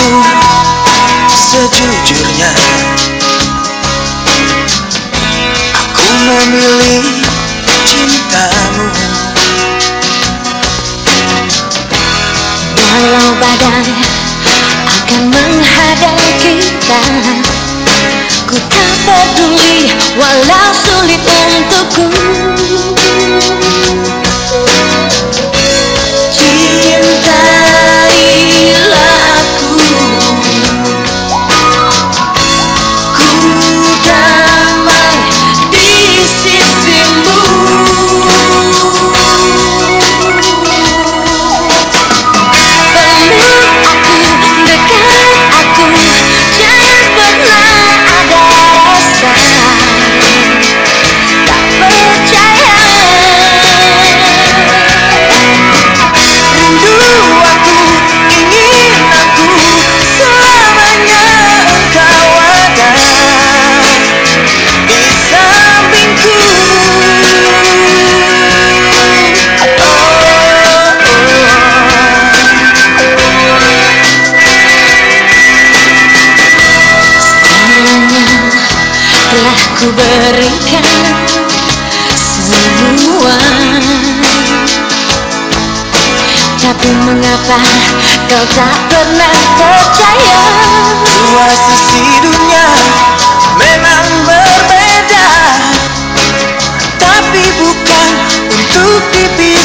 aku sejujurnya Aku memilih cintamu. Walau badai akan menghadang kita Ku tak peduli walau sulit untukku. ku berikan semua. Tapi mengapa kau tak pernah percaya? Dua sisi dunia memang berbeda. Tapi bukan untuk dipilih.